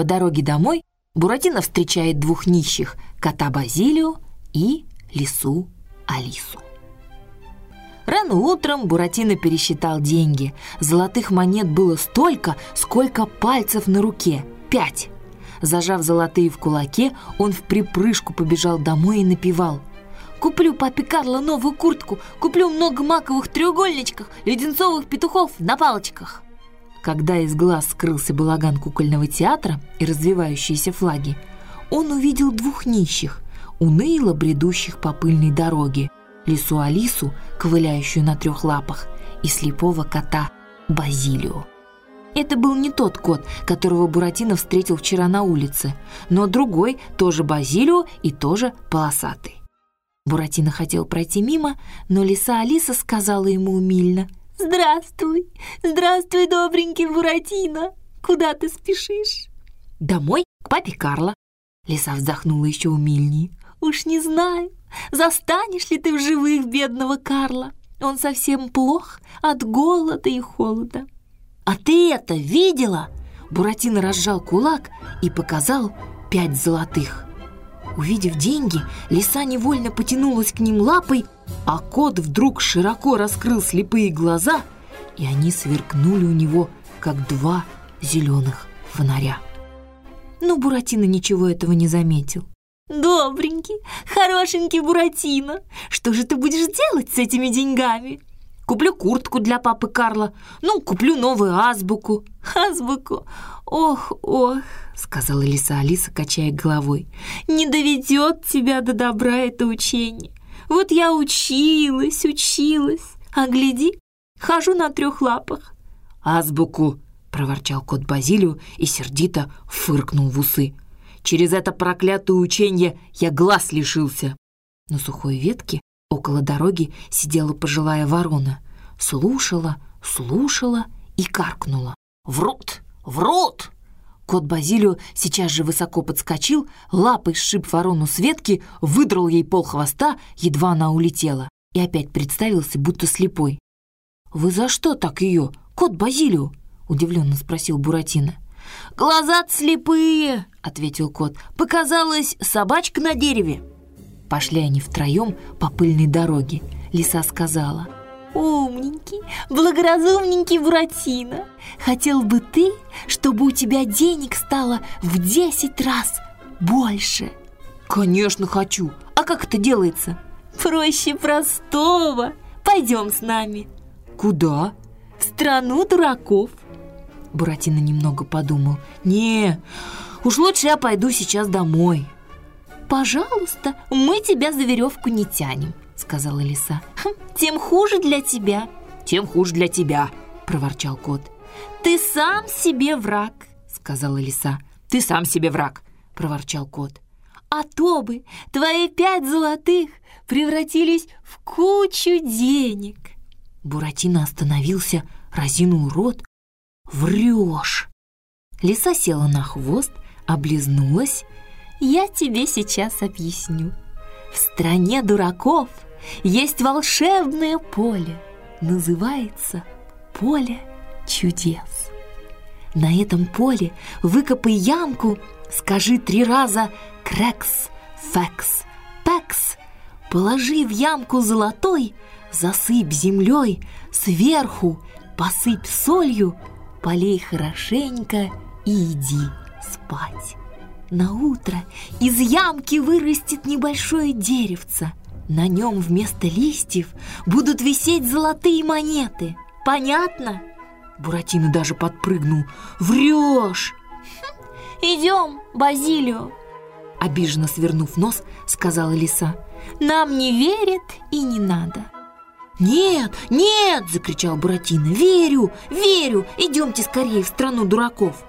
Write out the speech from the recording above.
По дороге домой Буратино встречает двух нищих – кота Базилио и лису Алису. Рано утром Буратино пересчитал деньги. Золотых монет было столько, сколько пальцев на руке – пять. Зажав золотые в кулаке, он в припрыжку побежал домой и напевал. «Куплю папе Карло новую куртку, куплю много маковых треугольничков, леденцовых петухов на палочках». Когда из глаз скрылся балаган кукольного театра и развивающиеся флаги, он увидел двух нищих, уныло бредущих по пыльной дороге, лису Алису, ковыляющую на трех лапах, и слепого кота Базилио. Это был не тот кот, которого Буратино встретил вчера на улице, но другой, тоже Базилио и тоже полосатый. Буратино хотел пройти мимо, но лиса Алиса сказала ему умильно – «Здравствуй! Здравствуй, добренький Буратино! Куда ты спешишь?» «Домой, к папе Карло!» Лиса вздохнула еще умильнее. «Уж не знаю, застанешь ли ты в живых бедного Карла. Он совсем плох от голода и холода». «А ты это видела?» Буратино разжал кулак и показал пять золотых. Увидев деньги, лиса невольно потянулась к ним лапой, а кот вдруг широко раскрыл слепые глаза, и они сверкнули у него, как два зеленых фонаря. Но Буратино ничего этого не заметил. «Добренький, хорошенький Буратино, что же ты будешь делать с этими деньгами?» Куплю куртку для папы Карла. Ну, куплю новую азбуку. Азбуку? Ох, ох, сказала Лиса Алиса, качая головой. Не доведет тебя до добра это учение. Вот я училась, училась. А гляди, хожу на трех лапах. Азбуку, проворчал кот Базилию и сердито фыркнул в усы. Через это проклятое учение я глаз лишился. На сухой ветке Около дороги сидела пожилая ворона. Слушала, слушала и каркнула. «Врут! Врут!» Кот Базилио сейчас же высоко подскочил, лапой сшиб ворону с ветки, выдрал ей пол хвоста, едва она улетела, и опять представился, будто слепой. «Вы за что так ее, кот Базилио?» — удивленно спросил Буратино. «Глаза слепые!» — ответил кот. «Показалась собачка на дереве». Пошли они втроем по пыльной дороге. Лиса сказала, «Умненький, благоразумненький Буратино, хотел бы ты, чтобы у тебя денег стало в десять раз больше?» «Конечно хочу! А как это делается?» «Проще простого! Пойдем с нами!» «Куда?» «В страну дураков!» Буратино немного подумал. «Не, уж лучше я пойду сейчас домой!» «Пожалуйста, мы тебя за веревку не тянем», — сказала лиса. «Хм, «Тем хуже для тебя». «Тем хуже для тебя», — проворчал кот. «Ты сам себе враг», — сказала лиса. «Ты сам себе враг», — проворчал кот. «А то бы твои пять золотых превратились в кучу денег». Буратино остановился, разинул рот. «Врешь!» Лиса села на хвост, облизнулась я тебе сейчас объясню. В стране дураков есть волшебное поле. Называется поле чудес. На этом поле выкопай ямку, скажи три раза «крекс», «фекс», «пекс». Положи в ямку золотой, засыпь землей, сверху посыпь солью, полей хорошенько и иди спать. На утро из ямки вырастет небольшое деревце. На нем вместо листьев будут висеть золотые монеты. Понятно? Буратино даже подпрыгнул. Врешь! Хм, идем, Базилио. Обиженно свернув нос, сказала лиса. Нам не верят и не надо. «Нет, нет!» – закричал Буратино. «Верю, верю! Идемте скорее в страну дураков!»